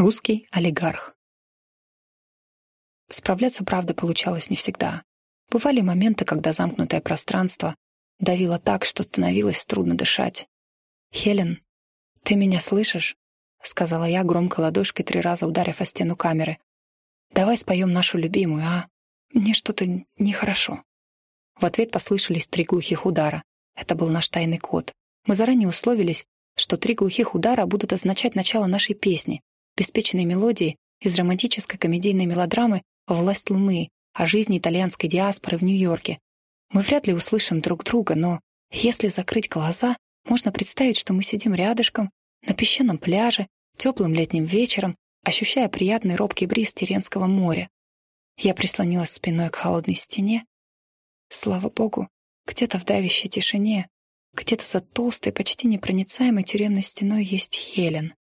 Русский олигарх. Справляться, правда, получалось не всегда. Бывали моменты, когда замкнутое пространство давило так, что становилось трудно дышать. «Хелен, ты меня слышишь?» — сказала я громко ладошкой, три раза ударив о стену камеры. «Давай споем нашу любимую, а? Мне что-то нехорошо». В ответ послышались три глухих удара. Это был наш тайный код. Мы заранее условились, что три глухих удара будут означать начало нашей песни, беспечной мелодии из романтической комедийной мелодрамы «Власть Луны» о жизни итальянской диаспоры в Нью-Йорке. Мы вряд ли услышим друг друга, но если закрыть глаза, можно представить, что мы сидим рядышком на песчаном пляже, теплым летним вечером, ощущая приятный робкий бриз Теренского моря. Я прислонилась спиной к холодной стене. Слава богу, где-то в давящей тишине, где-то за толстой, почти непроницаемой тюремной стеной есть Хелен.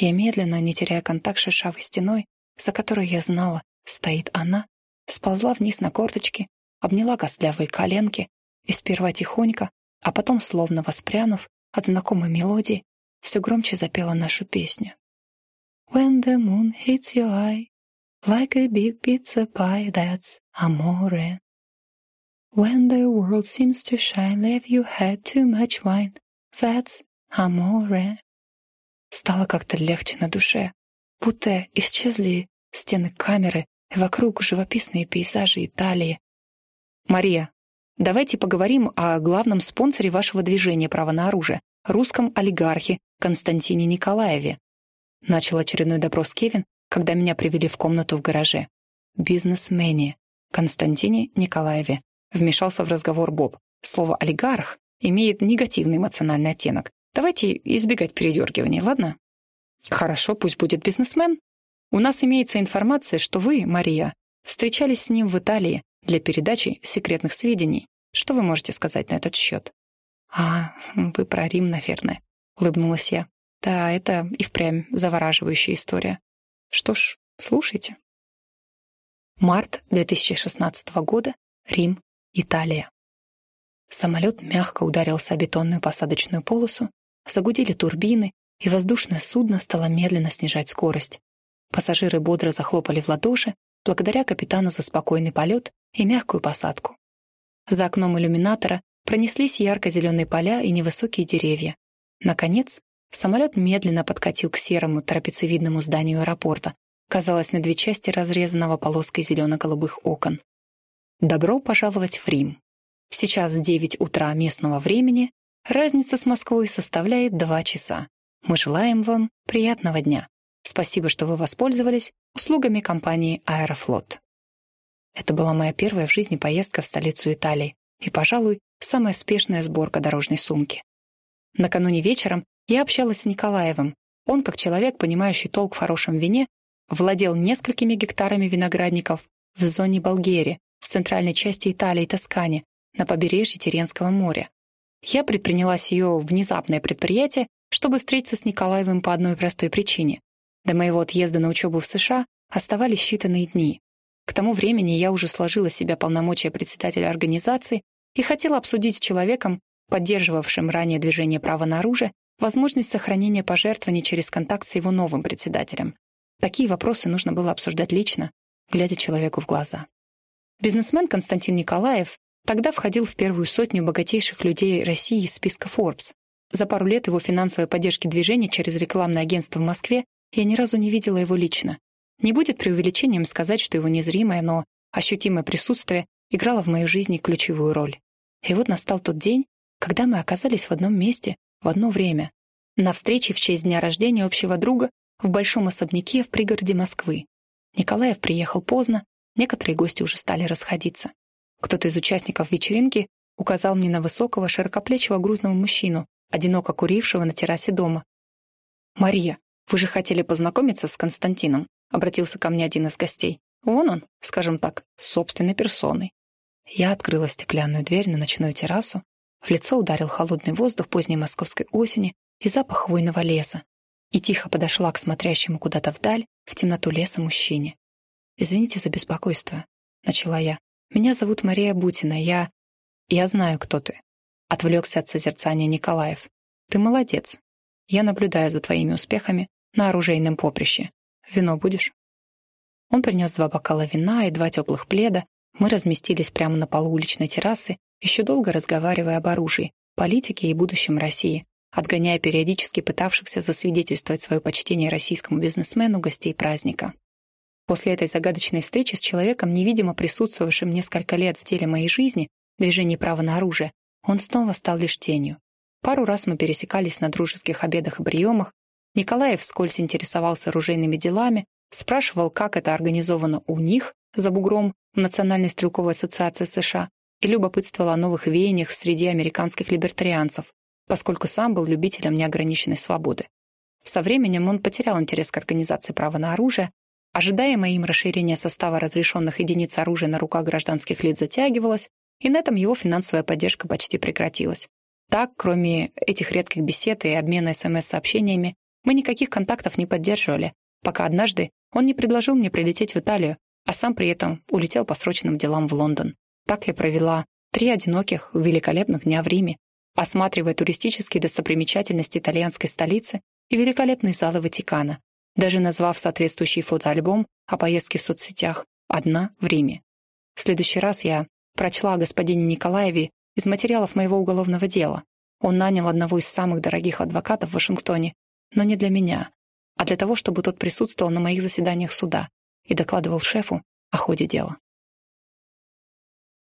Я медленно, не теряя контакт с шершавой стеной, за которой я знала, стоит она, сползла вниз на корточки, обняла костлявые коленки и сперва тихонько, а потом, словно воспрянув от знакомой мелодии, все громче запела нашу песню. When the moon hits your eye, like a big pizza pie, that's amore. When the world seems to shine, if you had too much wine, that's amore. Стало как-то легче на душе, будто исчезли стены камеры, вокруг живописные пейзажи Италии. Мария, давайте поговорим о главном спонсоре вашего движения «Право на оружие» — русском олигархе Константине Николаеве. Начал очередной допрос Кевин, когда меня привели в комнату в гараже. Бизнесмене Константине Николаеве. Вмешался в разговор Боб. Слово «олигарх» имеет негативный эмоциональный оттенок. Давайте избегать передергивания, ладно? Хорошо, пусть будет бизнесмен. У нас имеется информация, что вы, Мария, встречались с ним в Италии для передачи секретных сведений. Что вы можете сказать на этот счет? А, вы про Рим, наверное, улыбнулась я. Да, это и впрямь завораживающая история. Что ж, слушайте. Март 2016 года, Рим, Италия. Самолет мягко ударился о бетонную посадочную полосу, загудели турбины, и воздушное судно стало медленно снижать скорость. Пассажиры бодро захлопали в ладоши, благодаря капитану за спокойный полет и мягкую посадку. За окном иллюминатора пронеслись ярко-зеленые поля и невысокие деревья. Наконец, самолет медленно подкатил к серому трапециевидному зданию аэропорта, казалось, на две части разрезанного полоской зелено-голубых окон. Добро пожаловать в Рим. Сейчас 9 утра местного времени, разница с Москвой составляет 2 часа. Мы желаем вам приятного дня. Спасибо, что вы воспользовались услугами компании «Аэрофлот». Это была моя первая в жизни поездка в столицу Италии и, пожалуй, самая спешная сборка дорожной сумки. Накануне вечером я общалась с Николаевым. Он, как человек, понимающий толк в хорошем вине, владел несколькими гектарами виноградников в зоне Болгери, в центральной части Италии Тоскане, на побережье Теренского моря. Я предприняла сие внезапное предприятие, чтобы встретиться с Николаевым по одной простой причине. До моего отъезда на учебу в США оставались считанные дни. К тому времени я уже сложила себя полномочия председателя организации и хотела обсудить с человеком, поддерживавшим ранее движение права на оружие, возможность сохранения пожертвований через контакт с его новым председателем. Такие вопросы нужно было обсуждать лично, глядя человеку в глаза. Бизнесмен Константин Николаев тогда входил в первую сотню богатейших людей России из списка Forbes. За пару лет его финансовой поддержки движения через рекламное агентство в Москве я ни разу не видела его лично. Не будет преувеличением сказать, что его незримое, но ощутимое присутствие играло в моей жизни ключевую роль. И вот настал тот день, когда мы оказались в одном месте, в одно время, на встрече в честь дня рождения общего друга в большом особняке в пригороде Москвы. Николаев приехал поздно, Некоторые гости уже стали расходиться. Кто-то из участников вечеринки указал мне на высокого, широкоплечего грузного мужчину, одиноко курившего на террасе дома. «Мария, вы же хотели познакомиться с Константином», — обратился ко мне один из гостей. «Вон он, скажем так, собственной персоной». Я открыла стеклянную дверь на ночную террасу, в лицо ударил холодный воздух поздней московской осени и запах хвойного леса, и тихо подошла к смотрящему куда-то вдаль, в темноту леса мужчине. «Извините за беспокойство», — начала я. «Меня зовут Мария Бутина. Я... Я знаю, кто ты». Отвлекся от созерцания Николаев. «Ты молодец. Я наблюдаю за твоими успехами на оружейном поприще. Вино будешь?» Он принес два бокала вина и два теплых пледа. Мы разместились прямо на полу уличной террасы, еще долго разговаривая об оружии, политике и будущем России, отгоняя периодически пытавшихся засвидетельствовать свое почтение российскому бизнесмену гостей праздника. После этой загадочной встречи с человеком, невидимо присутствовавшим несколько лет в деле моей жизни, движении права на оружие, он снова стал лишь тенью. Пару раз мы пересекались на дружеских обедах и приемах, Николаев вскользь интересовался оружейными делами, спрашивал, как это организовано у них, за бугром, в Национальной стрелковой ассоциации США, и любопытствовал о новых веяниях среди американских либертарианцев, поскольку сам был любителем неограниченной свободы. Со временем он потерял интерес к организации права на оружие, ожидаемое им расширение состава разрешенных единиц оружия на руках гражданских лиц затягивалось, и на этом его финансовая поддержка почти прекратилась. Так, кроме этих редких бесед и обмена СМС-сообщениями, мы никаких контактов не поддерживали, пока однажды он не предложил мне прилететь в Италию, а сам при этом улетел по срочным делам в Лондон. Так я провела три одиноких, великолепных дня в Риме, осматривая туристические достопримечательности итальянской столицы и великолепные залы Ватикана, даже назвав соответствующий фотоальбом о поездке в соцсетях «Одна в Риме». В следующий раз я прочла о господине Николаеве из материалов моего уголовного дела. Он нанял одного из самых дорогих адвокатов в Вашингтоне, но не для меня, а для того, чтобы тот присутствовал на моих заседаниях суда и докладывал шефу о ходе дела.